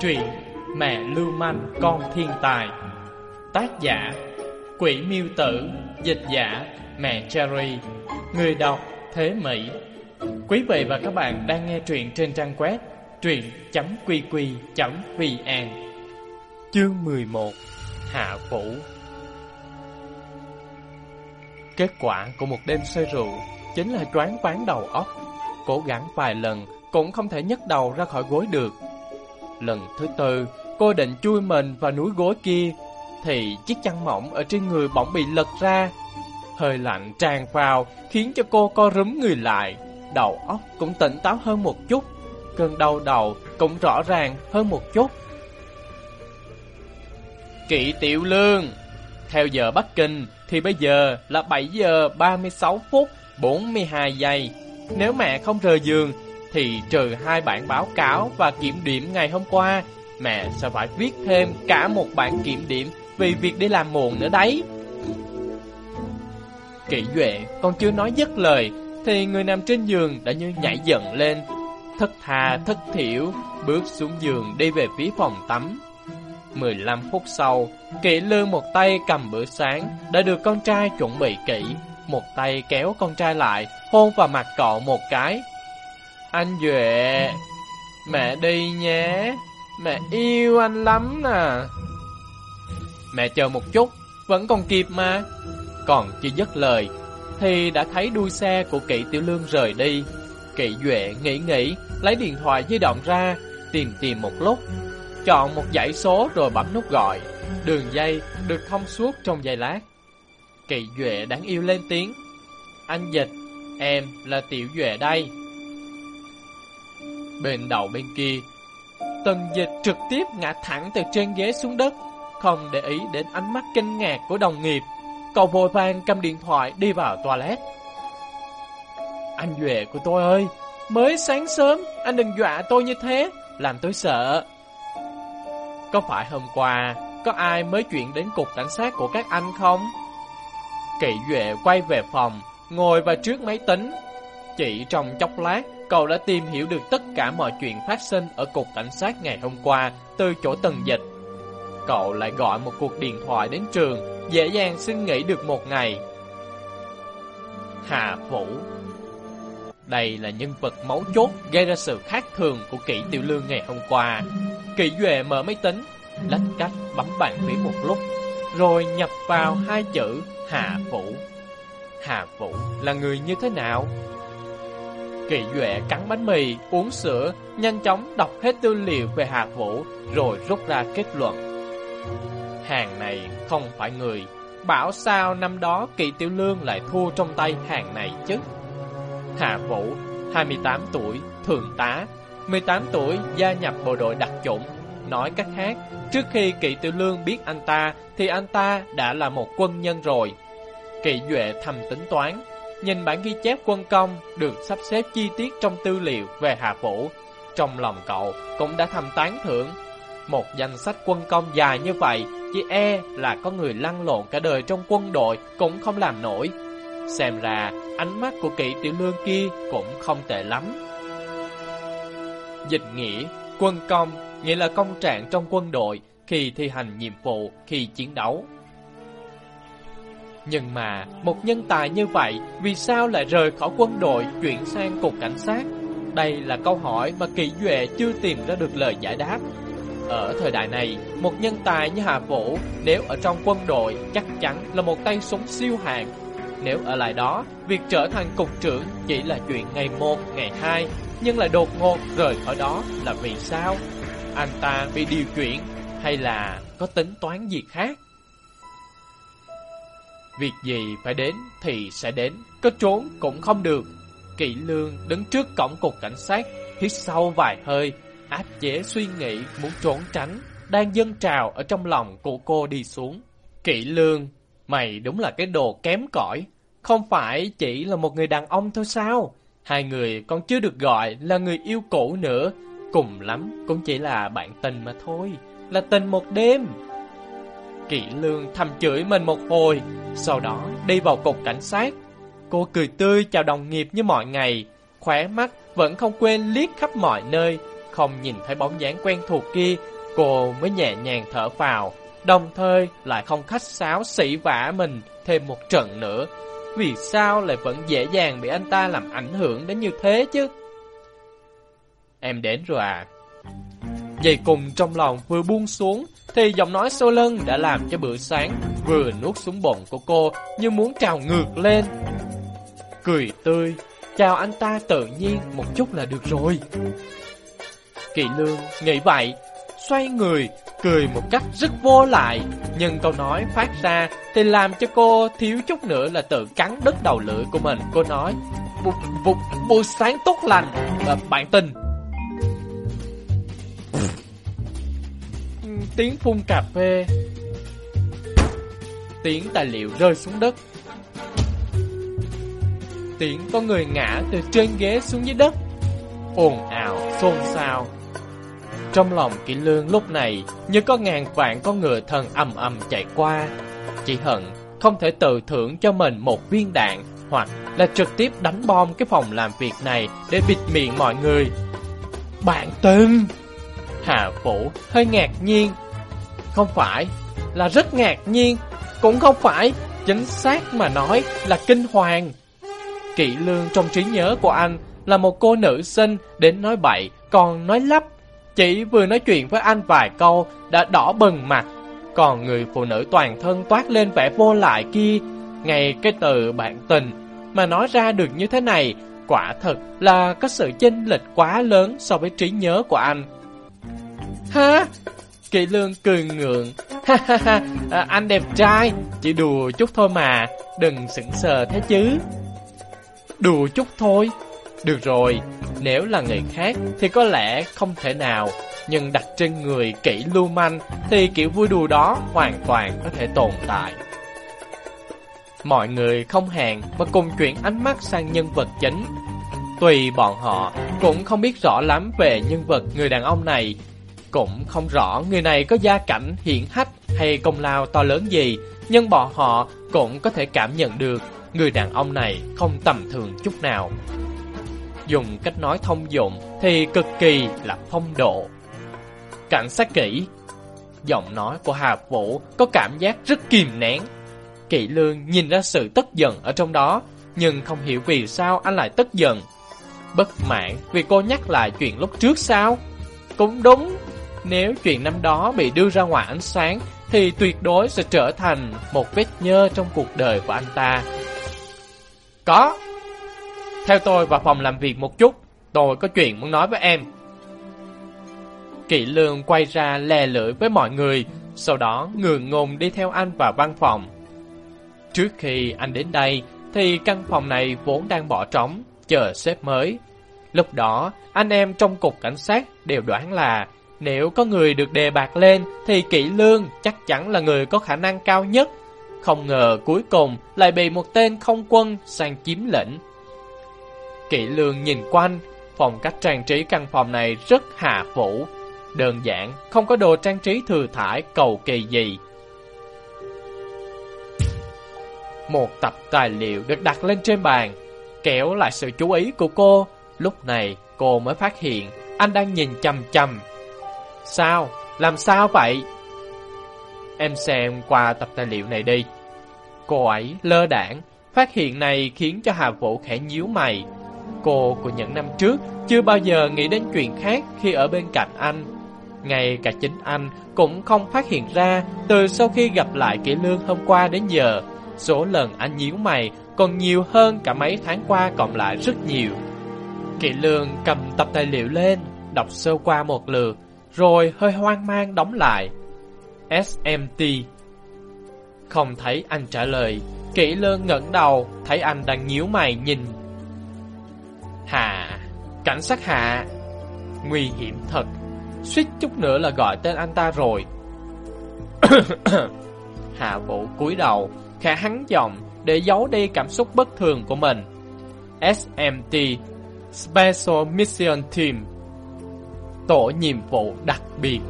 Truyện Mẹ Lưu Manh, Con Thiên Tài. Tác giả, Quỷ Miêu Tử. Dịch giả, Mẹ Cherry. Người đọc, Thế Mỹ. Quý vị và các bạn đang nghe truyện trên trang web truyện.qq.vn Chương 11 Hạ Phủ Kết quả của một đêm say rượu chính là choáng váng đầu óc. Cố gắng vài lần cũng không thể nhấc đầu ra khỏi gối được. Lần thứ tư, cô định chui mình vào núi gối kia, thì chiếc chăn mỏng ở trên người bỗng bị lật ra. Hơi lạnh tràn vào khiến cho cô co rúm người lại, đầu óc cũng tỉnh táo hơn một chút. Cơn đau đầu cũng rõ ràng hơn một chút. Kỵ Tiểu Lương Theo giờ Bắc Kinh thì bây giờ là 7 giờ 36 phút 42 giây. Nếu mẹ không rời giường thì trừ hai bản báo cáo và kiểm điểm ngày hôm qua, mẹ sẽ phải viết thêm cả một bản kiểm điểm vì việc đi làm muộn nữa đấy. Kỷ Duệ còn chưa nói dứt lời thì người nằm trên giường đã như nhảy dựng lên, thất tha thất thiểu bước xuống giường đi về phía phòng tắm. 15 phút sau, Kỷ Lương một tay cầm bữa sáng đã được con trai chuẩn bị kỹ, một tay kéo con trai lại, hôn vào mặt cậu một cái. Anh Duệ, mẹ đi nhé, mẹ yêu anh lắm nè. Mẹ chờ một chút, vẫn còn kịp mà. Còn chưa dứt lời, thì đã thấy đuôi xe của Kỵ Tiểu Lương rời đi. Kỵ Duệ nghĩ nghĩ, lấy điện thoại di động ra, tìm tìm một lúc, chọn một dãy số rồi bấm nút gọi. Đường dây được thông suốt trong giây lát. Kỵ Duệ đáng yêu lên tiếng. Anh Dịch, em là Tiểu Duệ đây. Bên đầu bên kia, Tần Dịch trực tiếp ngã thẳng từ trên ghế xuống đất, không để ý đến ánh mắt kinh ngạc của đồng nghiệp. Cậu vội vàng cầm điện thoại đi vào toilet. Anh Duệ của tôi ơi, mới sáng sớm, anh đừng dọa tôi như thế, làm tôi sợ. Có phải hôm qua có ai mới chuyện đến cục cảnh sát của các anh không? Kỵ Duệ quay về phòng, ngồi vào trước máy tính. Chỉ trong chốc lát, cậu đã tìm hiểu được tất cả mọi chuyện phát sinh ở cục cảnh sát ngày hôm qua từ chỗ tần dịch. Cậu lại gọi một cuộc điện thoại đến trường, dễ dàng xin nghỉ được một ngày. Hà Vũ Đây là nhân vật mấu chốt gây ra sự khác thường của kỹ tiểu lương ngày hôm qua. kỹ Duệ mở máy tính, lách cách bấm bàn phím một lúc, rồi nhập vào hai chữ Hà Vũ. Hà Vũ là người như thế nào? Kỳ Duệ cắn bánh mì, uống sữa, nhanh chóng đọc hết tư liệu về Hạ Vũ, rồi rút ra kết luận. Hàng này không phải người, bảo sao năm đó Kỳ Tiểu Lương lại thua trong tay hàng này chứ? Hạ Vũ, 28 tuổi, thường tá, 18 tuổi gia nhập bộ đội đặc chủng. Nói cách khác, trước khi Kỵ Tiểu Lương biết anh ta thì anh ta đã là một quân nhân rồi. Kỳ Duệ thầm tính toán, nhìn bản ghi chép quân công được sắp xếp chi tiết trong tư liệu về Hà Vũ. Trong lòng cậu cũng đã thầm tán thưởng. Một danh sách quân công dài như vậy, chỉ e là có người lăn lộn cả đời trong quân đội cũng không làm nổi. Xem ra, ánh mắt của kỵ tiểu lương kia cũng không tệ lắm. Dịch nghĩa, quân công nghĩa là công trạng trong quân đội khi thi hành nhiệm vụ, khi chiến đấu. Nhưng mà, một nhân tài như vậy, vì sao lại rời khỏi quân đội chuyển sang cục cảnh sát? Đây là câu hỏi mà Kỳ Duệ chưa tìm ra được lời giải đáp. Ở thời đại này, một nhân tài như Hà Vũ, nếu ở trong quân đội, chắc chắn là một tay súng siêu hạng. Nếu ở lại đó, việc trở thành cục trưởng chỉ là chuyện ngày 1, ngày 2, nhưng lại đột ngột rời khỏi đó là vì sao? Anh ta bị điều chuyển hay là có tính toán gì khác? Việc gì phải đến thì sẽ đến, có trốn cũng không được. Kỵ lương đứng trước cổng cục cảnh sát, hít sâu vài hơi, áp chế suy nghĩ muốn trốn tránh, đang dâng trào ở trong lòng của cô đi xuống. Kỵ lương, mày đúng là cái đồ kém cỏi, không phải chỉ là một người đàn ông thôi sao? Hai người còn chưa được gọi là người yêu cũ nữa, cùng lắm cũng chỉ là bạn tình mà thôi, là tình một đêm. Kỵ lương thầm chửi mình một hồi, sau đó đi vào cục cảnh sát. Cô cười tươi chào đồng nghiệp như mọi ngày, khỏe mắt vẫn không quên liếc khắp mọi nơi, không nhìn thấy bóng dáng quen thuộc kia, cô mới nhẹ nhàng thở vào, đồng thời lại không khách sáo sỉ vả mình thêm một trận nữa. Vì sao lại vẫn dễ dàng bị anh ta làm ảnh hưởng đến như thế chứ? Em đến rồi à? Dây cùng trong lòng vừa buông xuống, thì giọng nói sâu lưng đã làm cho bữa sáng vừa nuốt xuống bụng của cô như muốn trào ngược lên. Cười tươi, chào anh ta tự nhiên một chút là được rồi. kỳ lương nghĩ vậy, xoay người, cười một cách rất vô lại, nhưng câu nói phát ra thì làm cho cô thiếu chút nữa là tự cắn đứt đầu lưỡi của mình. Cô nói, buổi sáng tốt lành, và bạn tình. Tiếng phun cà phê. Tiếng tài liệu rơi xuống đất. Tiếng có người ngã từ trên ghế xuống dưới đất. Ồn ào, xôn xao. Trong lòng kỹ lương lúc này Như có ngàn vạn con ngựa thần ầm ầm chạy qua. Chỉ hận không thể tự thưởng cho mình một viên đạn Hoặc là trực tiếp đánh bom cái phòng làm việc này Để bịt miệng mọi người. Bạn tên Hà Vũ hơi ngạc nhiên không phải là rất ngạc nhiên, cũng không phải chính xác mà nói là kinh hoàng. Kỵ lương trong trí nhớ của anh là một cô nữ sinh đến nói bậy, còn nói lắp. Chỉ vừa nói chuyện với anh vài câu đã đỏ bừng mặt, còn người phụ nữ toàn thân toát lên vẻ vô lại kia, ngay cái từ bạn tình mà nói ra được như thế này, quả thật là có sự chênh lệch quá lớn so với trí nhớ của anh. Hả? Kỳ lương cười ngượng. Ha ha ha, à, anh đẹp trai, chỉ đùa chút thôi mà, đừng sững sờ thế chứ. Đùa chút thôi. Được rồi, nếu là người khác thì có lẽ không thể nào, nhưng đặt trên người kỹ lưu manh thì kiểu vui đùa đó hoàn toàn có thể tồn tại. Mọi người không hẹn và cùng chuyển ánh mắt sang nhân vật chính. Tùy bọn họ cũng không biết rõ lắm về nhân vật người đàn ông này, cũng không rõ người này có gia cảnh hiển hách hay công lao to lớn gì, nhưng bọn họ cũng có thể cảm nhận được người đàn ông này không tầm thường chút nào. Dùng cách nói thông dụng thì cực kỳ là phong độ. Cảnh sát kỹ Giọng nói của Hà Vũ có cảm giác rất kìm nén. Kỵ lương nhìn ra sự tức giận ở trong đó, nhưng không hiểu vì sao anh lại tức giận. Bất mãn vì cô nhắc lại chuyện lúc trước sao? Cũng đúng, nếu chuyện năm đó bị đưa ra ngoài ánh sáng, thì tuyệt đối sẽ trở thành một vết nhơ trong cuộc đời của anh ta. Có. Theo tôi vào phòng làm việc một chút, tôi có chuyện muốn nói với em. Kỵ lương quay ra lè lưỡi với mọi người, sau đó ngường ngùng đi theo anh vào văn phòng. Trước khi anh đến đây, thì căn phòng này vốn đang bỏ trống, chờ sếp mới. Lúc đó, anh em trong cục cảnh sát đều đoán là nếu có người được đề bạc lên thì kỹ lương chắc chắn là người có khả năng cao nhất. Không ngờ cuối cùng lại bị một tên không quân sang chiếm lĩnh. kỹ lương nhìn quanh, phong cách trang trí căn phòng này rất hạ phủ. Đơn giản, không có đồ trang trí thừa thải cầu kỳ gì. Một tập tài liệu được đặt lên trên bàn, kéo lại sự chú ý của cô. Lúc này cô mới phát hiện anh đang nhìn chầm chầm Sao? Làm sao vậy? Em xem qua tập tài liệu này đi. Cô ấy lơ đảng, phát hiện này khiến cho Hà Vũ khẽ nhíu mày. Cô của những năm trước chưa bao giờ nghĩ đến chuyện khác khi ở bên cạnh anh. Ngay cả chính anh cũng không phát hiện ra từ sau khi gặp lại kỹ Lương hôm qua đến giờ. Số lần anh nhíu mày còn nhiều hơn cả mấy tháng qua cộng lại rất nhiều. Kỵ Lương cầm tập tài liệu lên, đọc sơ qua một lượt, rồi hơi hoang mang đóng lại. SMT Không thấy anh trả lời, kỹ lương ngẩng đầu, thấy anh đang nhíu mày nhìn. Hạ, cảnh sát Hạ, nguy hiểm thật, suýt chút nữa là gọi tên anh ta rồi. Hạ Vũ cúi đầu, khẽ hắn giọng để giấu đi cảm xúc bất thường của mình. SMT Special Mission Team tổ nhiệm vụ đặc biệt.